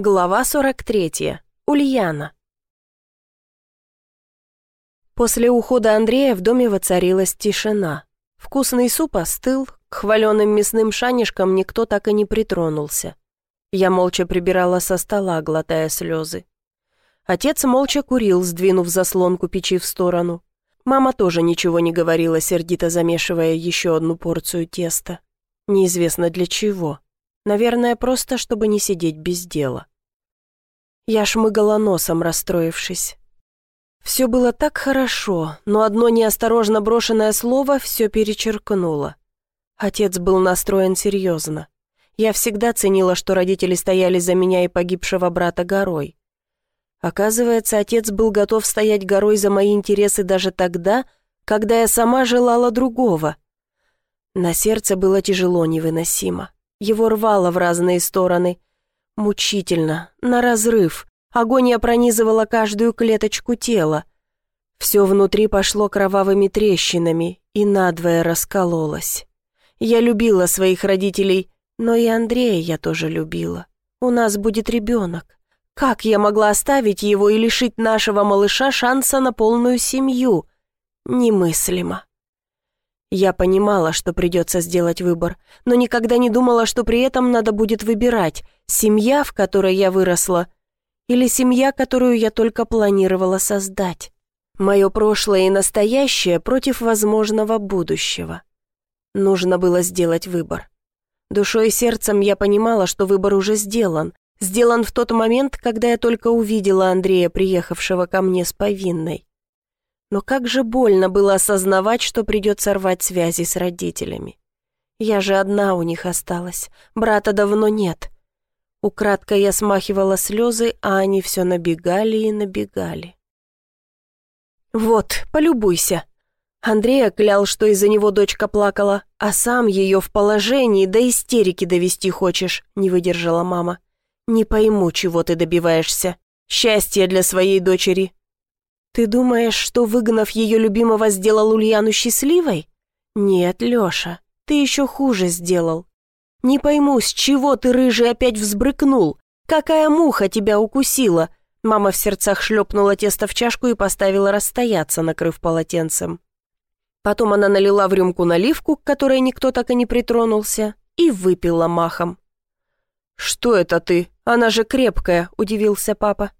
Глава 43. Ульяна. После ухода Андрея в доме воцарилась тишина. Вкусный суп остыл, к хваленым мясным шанишкам никто так и не притронулся. Я молча прибирала со стола, глотая слезы. Отец молча курил, сдвинув заслонку печи в сторону. Мама тоже ничего не говорила, сердито замешивая еще одну порцию теста. Неизвестно для чего. Наверное, просто, чтобы не сидеть без дела. Я шмыгала носом, расстроившись. Все было так хорошо, но одно неосторожно брошенное слово все перечеркнуло. Отец был настроен серьезно. Я всегда ценила, что родители стояли за меня и погибшего брата горой. Оказывается, отец был готов стоять горой за мои интересы даже тогда, когда я сама желала другого. На сердце было тяжело невыносимо. Его рвало в разные стороны. Мучительно, на разрыв. Агония пронизывала каждую клеточку тела. Все внутри пошло кровавыми трещинами и надвое раскололось. Я любила своих родителей, но и Андрея я тоже любила. У нас будет ребенок. Как я могла оставить его и лишить нашего малыша шанса на полную семью? Немыслимо. Я понимала, что придется сделать выбор, но никогда не думала, что при этом надо будет выбирать, семья, в которой я выросла, или семья, которую я только планировала создать. Мое прошлое и настоящее против возможного будущего. Нужно было сделать выбор. Душой и сердцем я понимала, что выбор уже сделан. Сделан в тот момент, когда я только увидела Андрея, приехавшего ко мне с повинной. Но как же больно было осознавать, что придется рвать связи с родителями. Я же одна у них осталась, брата давно нет. Украдкой я смахивала слезы, а они все набегали и набегали. «Вот, полюбуйся». Андрея клял, что из-за него дочка плакала, а сам ее в положении до истерики довести хочешь, не выдержала мама. «Не пойму, чего ты добиваешься. Счастье для своей дочери, ты думаешь, что, выгнав ее любимого, сделал Ульяну счастливой? Нет, Леша, ты еще хуже сделал. Не пойму, с чего ты, рыжий, опять взбрыкнул? Какая муха тебя укусила? Мама в сердцах шлепнула тесто в чашку и поставила расстояться, накрыв полотенцем. Потом она налила в рюмку наливку, к которой никто так и не притронулся, и выпила махом. «Что это ты? Она же крепкая», — удивился папа.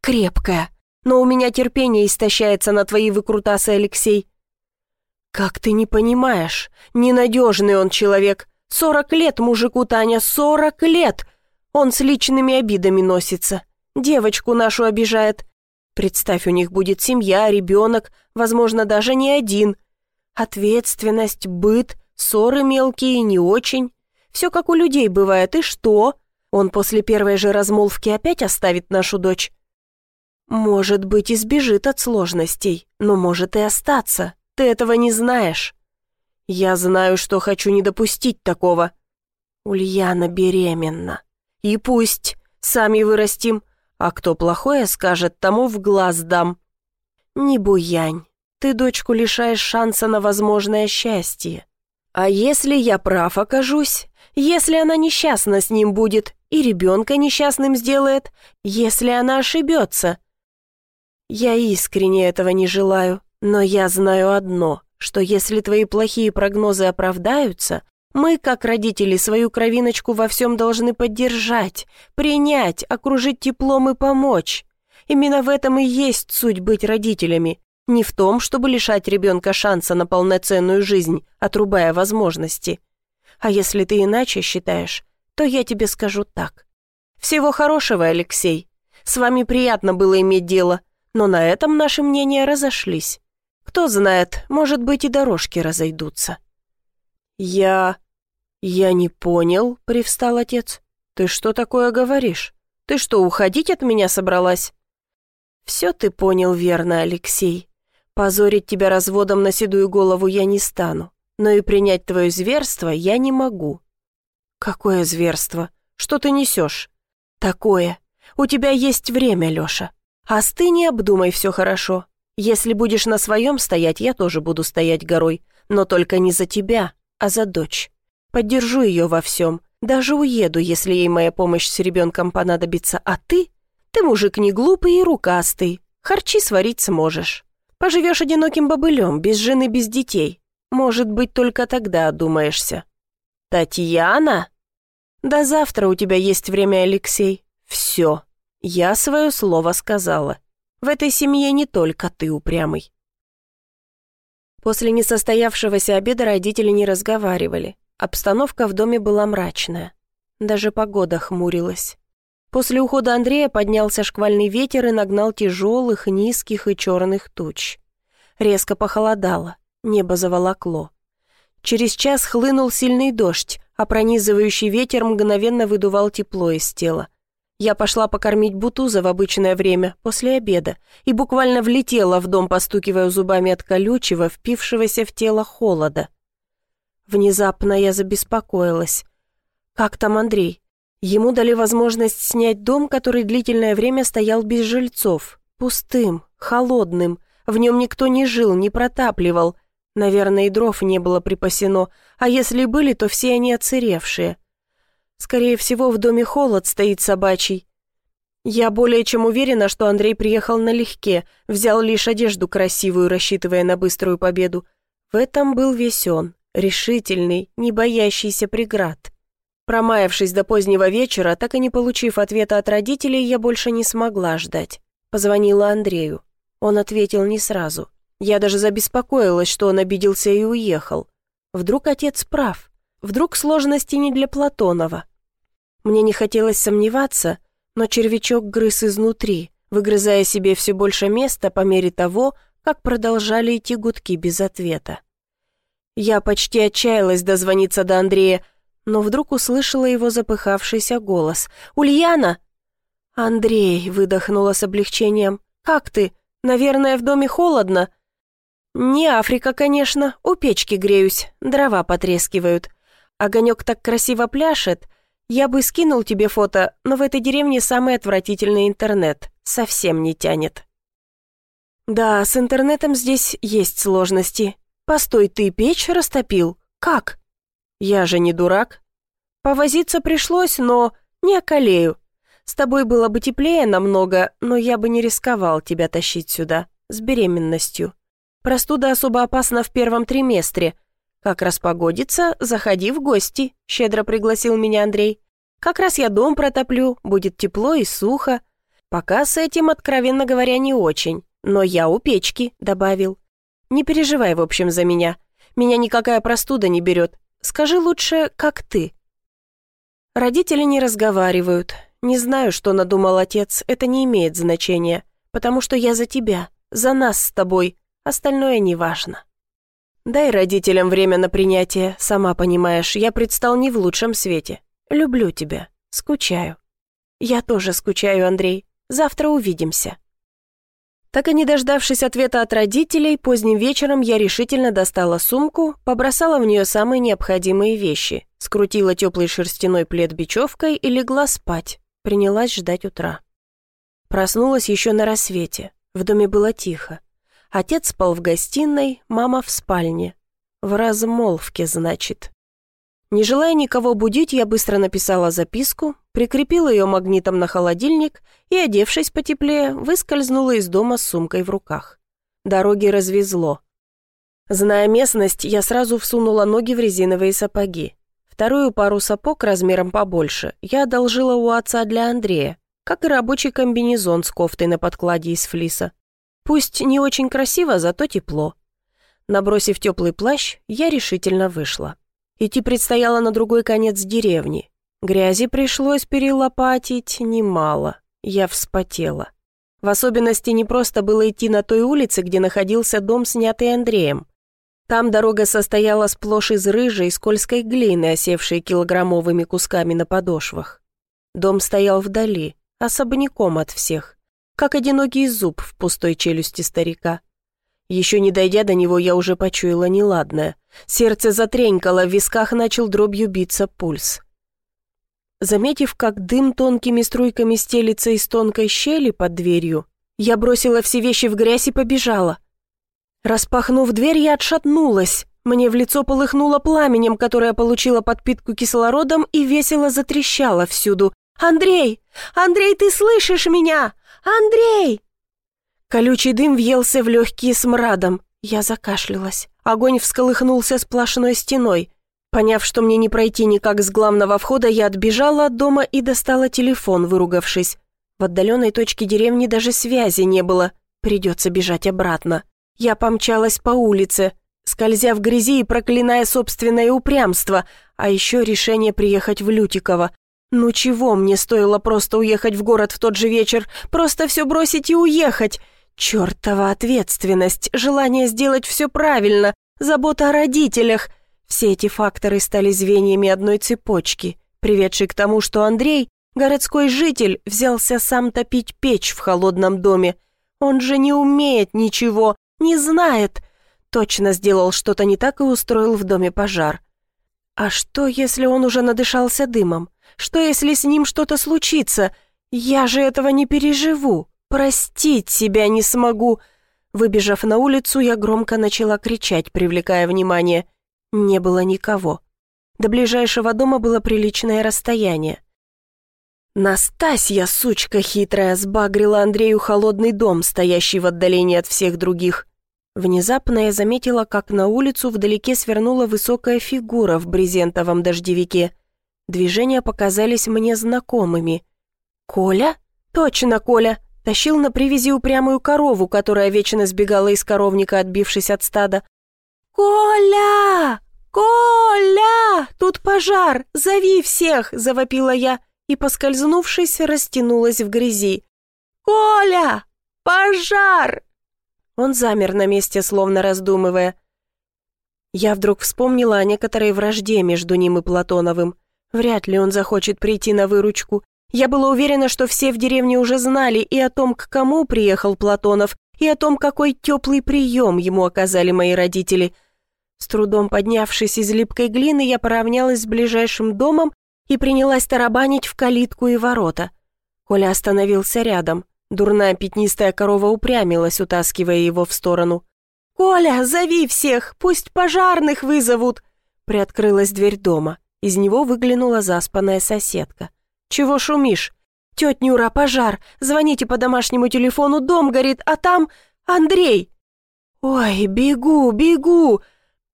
«Крепкая но у меня терпение истощается на твои выкрутасы, Алексей». «Как ты не понимаешь? Ненадежный он человек. Сорок лет мужику, Таня, сорок лет! Он с личными обидами носится. Девочку нашу обижает. Представь, у них будет семья, ребенок, возможно, даже не один. Ответственность, быт, ссоры мелкие, не очень. Все как у людей бывает, и что? Он после первой же размолвки опять оставит нашу дочь. Может быть, избежит от сложностей, но может и остаться. Ты этого не знаешь. Я знаю, что хочу не допустить такого. Ульяна беременна. И пусть. Сами вырастим. А кто плохое скажет, тому в глаз дам. Не буянь. Ты дочку лишаешь шанса на возможное счастье. А если я прав окажусь? Если она несчастна с ним будет и ребенка несчастным сделает? Если она ошибется? Я искренне этого не желаю, но я знаю одно, что если твои плохие прогнозы оправдаются, мы, как родители, свою кровиночку во всем должны поддержать, принять, окружить теплом и помочь. Именно в этом и есть суть быть родителями. Не в том, чтобы лишать ребенка шанса на полноценную жизнь, отрубая возможности. А если ты иначе считаешь, то я тебе скажу так. Всего хорошего, Алексей. С вами приятно было иметь дело, но на этом наши мнения разошлись. Кто знает, может быть и дорожки разойдутся. «Я... я не понял», — привстал отец. «Ты что такое говоришь? Ты что, уходить от меня собралась?» «Все ты понял верно, Алексей. Позорить тебя разводом на седую голову я не стану, но и принять твое зверство я не могу». «Какое зверство? Что ты несешь?» «Такое. У тебя есть время, Леша. «Остынь и обдумай все хорошо. Если будешь на своем стоять, я тоже буду стоять горой, но только не за тебя, а за дочь. Поддержу ее во всем. Даже уеду, если ей моя помощь с ребенком понадобится. А ты? Ты мужик не глупый и рукастый. Харчи сварить сможешь. Поживешь одиноким бобылем, без жены, без детей. Может быть, только тогда одумаешься. Татьяна? До завтра у тебя есть время, Алексей. Все. Я свое слово сказала. В этой семье не только ты упрямый. После несостоявшегося обеда родители не разговаривали. Обстановка в доме была мрачная. Даже погода хмурилась. После ухода Андрея поднялся шквальный ветер и нагнал тяжелых, низких и черных туч. Резко похолодало, небо заволокло. Через час хлынул сильный дождь, а пронизывающий ветер мгновенно выдувал тепло из тела. Я пошла покормить Бутуза в обычное время, после обеда, и буквально влетела в дом, постукивая зубами от колючего, впившегося в тело холода. Внезапно я забеспокоилась. «Как там Андрей? Ему дали возможность снять дом, который длительное время стоял без жильцов, пустым, холодным, в нем никто не жил, не протапливал. Наверное, и дров не было припасено, а если были, то все они оцеревшие. Скорее всего, в доме холод стоит собачий. Я более чем уверена, что Андрей приехал налегке, взял лишь одежду красивую, рассчитывая на быструю победу. В этом был весь он, решительный, не боящийся преград. Промаявшись до позднего вечера, так и не получив ответа от родителей, я больше не смогла ждать. Позвонила Андрею. Он ответил не сразу. Я даже забеспокоилась, что он обиделся и уехал. Вдруг отец прав. Вдруг сложности не для Платонова. Мне не хотелось сомневаться, но червячок грыз изнутри, выгрызая себе все больше места по мере того, как продолжали идти гудки без ответа. Я почти отчаялась дозвониться до Андрея, но вдруг услышала его запыхавшийся голос. «Ульяна!» «Андрей!» — выдохнула с облегчением. «Как ты? Наверное, в доме холодно?» «Не Африка, конечно. У печки греюсь. Дрова потрескивают. Огонек так красиво пляшет. Я бы скинул тебе фото, но в этой деревне самый отвратительный интернет. Совсем не тянет». «Да, с интернетом здесь есть сложности. Постой, ты печь растопил? Как?» Я же не дурак. Повозиться пришлось, но не околею. С тобой было бы теплее намного, но я бы не рисковал тебя тащить сюда, с беременностью. Простуда особо опасна в первом триместре. Как распогодится, заходи в гости, щедро пригласил меня Андрей. Как раз я дом протоплю, будет тепло и сухо. Пока с этим, откровенно говоря, не очень, но я у печки, добавил. Не переживай, в общем, за меня. Меня никакая простуда не берет, Скажи лучше, как ты?» Родители не разговаривают. Не знаю, что надумал отец, это не имеет значения, потому что я за тебя, за нас с тобой, остальное не важно. Дай родителям время на принятие, сама понимаешь, я предстал не в лучшем свете. Люблю тебя, скучаю. Я тоже скучаю, Андрей. Завтра увидимся. Так и не дождавшись ответа от родителей, поздним вечером я решительно достала сумку, побросала в нее самые необходимые вещи, скрутила теплый шерстяной плед бечевкой и легла спать. Принялась ждать утра. Проснулась еще на рассвете. В доме было тихо. Отец спал в гостиной, мама в спальне. В размолвке, значит. Не желая никого будить, я быстро написала записку, прикрепила ее магнитом на холодильник и, одевшись потеплее, выскользнула из дома с сумкой в руках. Дороги развезло. Зная местность, я сразу всунула ноги в резиновые сапоги. Вторую пару сапог размером побольше я одолжила у отца для Андрея, как и рабочий комбинезон с кофтой на подкладе из флиса. Пусть не очень красиво, зато тепло. Набросив теплый плащ, я решительно вышла. Идти предстояло на другой конец деревни. Грязи пришлось перелопатить немало. Я вспотела. В особенности не просто было идти на той улице, где находился дом, снятый Андреем. Там дорога состояла сплошь из рыжей скользкой глины, осевшей килограммовыми кусками на подошвах. Дом стоял вдали, особняком от всех, как одинокий зуб в пустой челюсти старика. Еще не дойдя до него, я уже почуяла неладное. Сердце затренькало, в висках начал дробью биться пульс. Заметив, как дым тонкими струйками стелится из тонкой щели под дверью, я бросила все вещи в грязь и побежала. Распахнув дверь, я отшатнулась. Мне в лицо полыхнуло пламенем, которое получило подпитку кислородом и весело затрещало всюду. «Андрей! Андрей, ты слышишь меня? Андрей!» Колючий дым въелся в легкие смрадом. Я закашлялась. Огонь всколыхнулся сплошной стеной. Поняв, что мне не пройти никак с главного входа, я отбежала от дома и достала телефон, выругавшись. В отдаленной точке деревни даже связи не было. Придется бежать обратно. Я помчалась по улице, скользя в грязи и проклиная собственное упрямство, а еще решение приехать в Лютиково. Ну чего мне стоило просто уехать в город в тот же вечер, просто все бросить и уехать? Чертова ответственность, желание сделать все правильно, забота о родителях. Все эти факторы стали звеньями одной цепочки, приведшей к тому, что Андрей, городской житель, взялся сам топить печь в холодном доме. Он же не умеет ничего, не знает. Точно сделал что-то не так и устроил в доме пожар. А что, если он уже надышался дымом? Что, если с ним что-то случится? Я же этого не переживу. Простить себя не смогу. Выбежав на улицу, я громко начала кричать, привлекая внимание. Не было никого. До ближайшего дома было приличное расстояние. Настасья, сучка хитрая, сбагрила Андрею холодный дом, стоящий в отдалении от всех других. Внезапно я заметила, как на улицу вдалеке свернула высокая фигура в брезентовом дождевике. Движения показались мне знакомыми. «Коля? Точно, Коля!» Тащил на привязи упрямую корову, которая вечно сбегала из коровника, отбившись от стада. «Коля! Коля! Тут пожар! Зови всех!» – завопила я и, поскользнувшись, растянулась в грязи. «Коля! Пожар!» Он замер на месте, словно раздумывая. Я вдруг вспомнила о некоторой вражде между ним и Платоновым. Вряд ли он захочет прийти на выручку. Я была уверена, что все в деревне уже знали и о том, к кому приехал Платонов, и о том, какой теплый прием ему оказали мои родители. С трудом поднявшись из липкой глины, я поравнялась с ближайшим домом и принялась тарабанить в калитку и ворота. Коля остановился рядом. Дурная пятнистая корова упрямилась, утаскивая его в сторону. «Коля, зови всех, пусть пожарных вызовут!» Приоткрылась дверь дома. Из него выглянула заспанная соседка. «Чего шумишь?» «Тетя Нюра, пожар! Звоните по домашнему телефону, дом горит, а там Андрей!» «Ой, бегу, бегу!»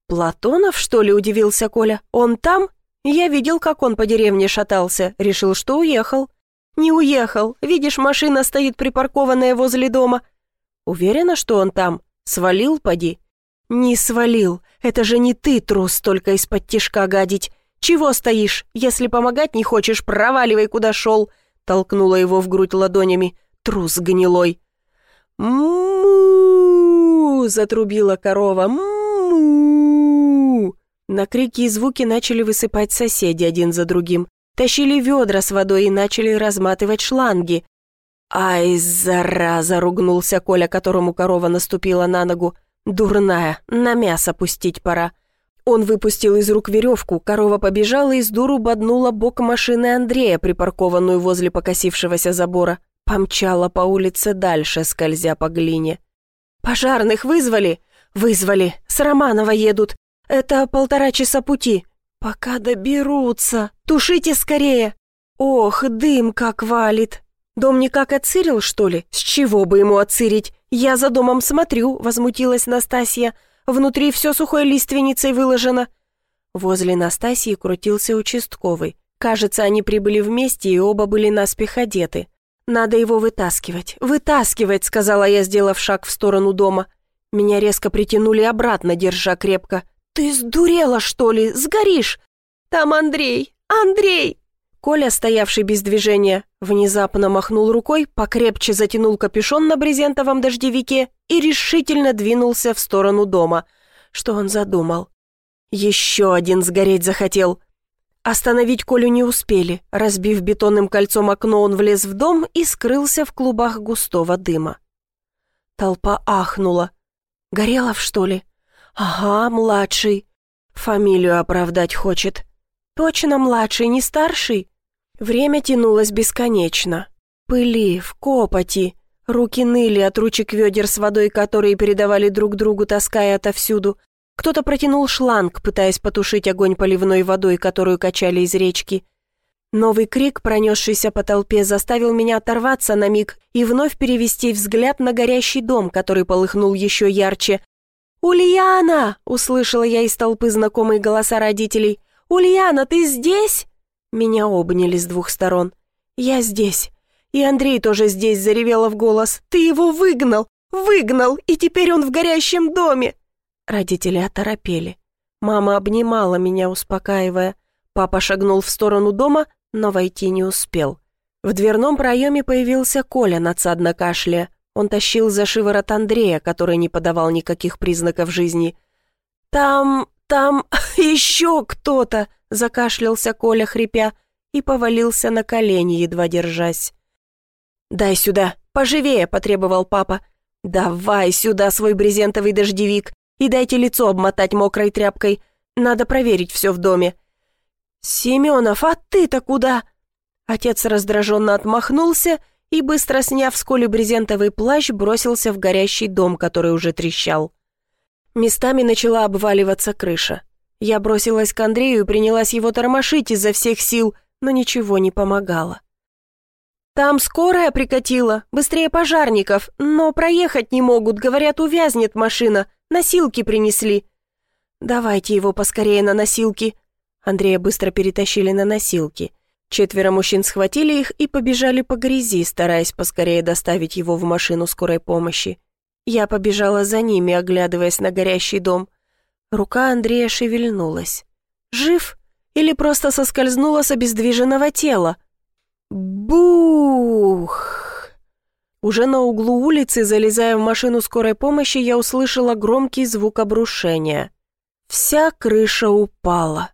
«Платонов, что ли?» – удивился Коля. «Он там?» «Я видел, как он по деревне шатался. Решил, что уехал». «Не уехал. Видишь, машина стоит припаркованная возле дома». «Уверена, что он там? Свалил, поди?» «Не свалил. Это же не ты, трус, только из-под тишка гадить. «Чего стоишь? Если помогать не хочешь, проваливай, куда шел!» Толкнула его в грудь ладонями. Трус гнилой. му затрубила корова. му На крики и звуки начали высыпать соседи один за другим. Тащили ведра с водой и начали разматывать шланги. «Ай, зараза!» — ругнулся Коля, которому корова наступила на ногу. «Дурная, на мясо пустить пора». Он выпустил из рук веревку, корова побежала и с дуру боднула бок машины Андрея, припаркованную возле покосившегося забора. Помчала по улице дальше, скользя по глине. «Пожарных вызвали?» «Вызвали. С Романова едут. Это полтора часа пути. Пока доберутся. Тушите скорее!» «Ох, дым как валит!» «Дом никак отцирил, что ли? С чего бы ему отцирить? Я за домом смотрю», — возмутилась Настасья. Внутри все сухой лиственницей выложено». Возле Настасьи крутился участковый. Кажется, они прибыли вместе и оба были наспех одеты. «Надо его вытаскивать, вытаскивать», — сказала я, сделав шаг в сторону дома. Меня резко притянули обратно, держа крепко. «Ты сдурела, что ли? Сгоришь!» «Там Андрей! Андрей!» Коля, стоявший без движения, внезапно махнул рукой, покрепче затянул капюшон на брезентовом дождевике и решительно двинулся в сторону дома. Что он задумал? Еще один сгореть захотел. Остановить Колю не успели. Разбив бетонным кольцом окно, он влез в дом и скрылся в клубах густого дыма. Толпа ахнула. Горелов, что ли? Ага, младший. Фамилию оправдать хочет. Точно младший, не старший? Время тянулось бесконечно. Пыли, в копоти. Руки ныли от ручек ведер с водой, которые передавали друг другу, таская отовсюду. Кто-то протянул шланг, пытаясь потушить огонь поливной водой, которую качали из речки. Новый крик, пронесшийся по толпе, заставил меня оторваться на миг и вновь перевести взгляд на горящий дом, который полыхнул еще ярче. «Ульяна!» — услышала я из толпы знакомые голоса родителей. «Ульяна, ты здесь?» Меня обняли с двух сторон. «Я здесь. И Андрей тоже здесь заревела в голос. «Ты его выгнал! Выгнал! И теперь он в горящем доме!» Родители оторопели. Мама обнимала меня, успокаивая. Папа шагнул в сторону дома, но войти не успел. В дверном проеме появился Коля, надсадно кашляя. Он тащил за шиворот Андрея, который не подавал никаких признаков жизни. «Там... там еще кто-то!» — закашлялся Коля, хрипя, и повалился на колени, едва держась. «Дай сюда, поживее!» — потребовал папа. «Давай сюда свой брезентовый дождевик и дайте лицо обмотать мокрой тряпкой. Надо проверить все в доме». «Семенов, а ты-то куда?» Отец раздраженно отмахнулся и, быстро сняв с Коли брезентовый плащ, бросился в горящий дом, который уже трещал. Местами начала обваливаться крыша. Я бросилась к Андрею и принялась его тормошить изо всех сил, но ничего не помогало. «Там скорая прикатила, быстрее пожарников, но проехать не могут, говорят, увязнет машина, носилки принесли». «Давайте его поскорее на носилки», Андрея быстро перетащили на носилки. Четверо мужчин схватили их и побежали по грязи, стараясь поскорее доставить его в машину скорой помощи. Я побежала за ними, оглядываясь на горящий дом. Рука Андрея шевельнулась. «Жив? Или просто соскользнула с обездвиженного тела?» Бух! Уже на углу улицы, залезая в машину скорой помощи, я услышала громкий звук обрушения. Вся крыша упала.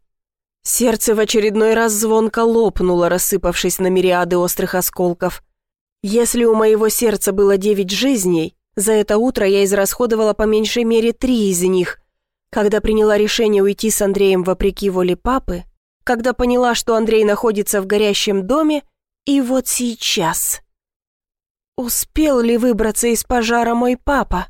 Сердце в очередной раз звонко лопнуло, рассыпавшись на мириады острых осколков. Если у моего сердца было девять жизней, за это утро я израсходовала по меньшей мере три из них. Когда приняла решение уйти с Андреем вопреки воле папы, когда поняла, что Андрей находится в горящем доме, и вот сейчас. Успел ли выбраться из пожара мой папа?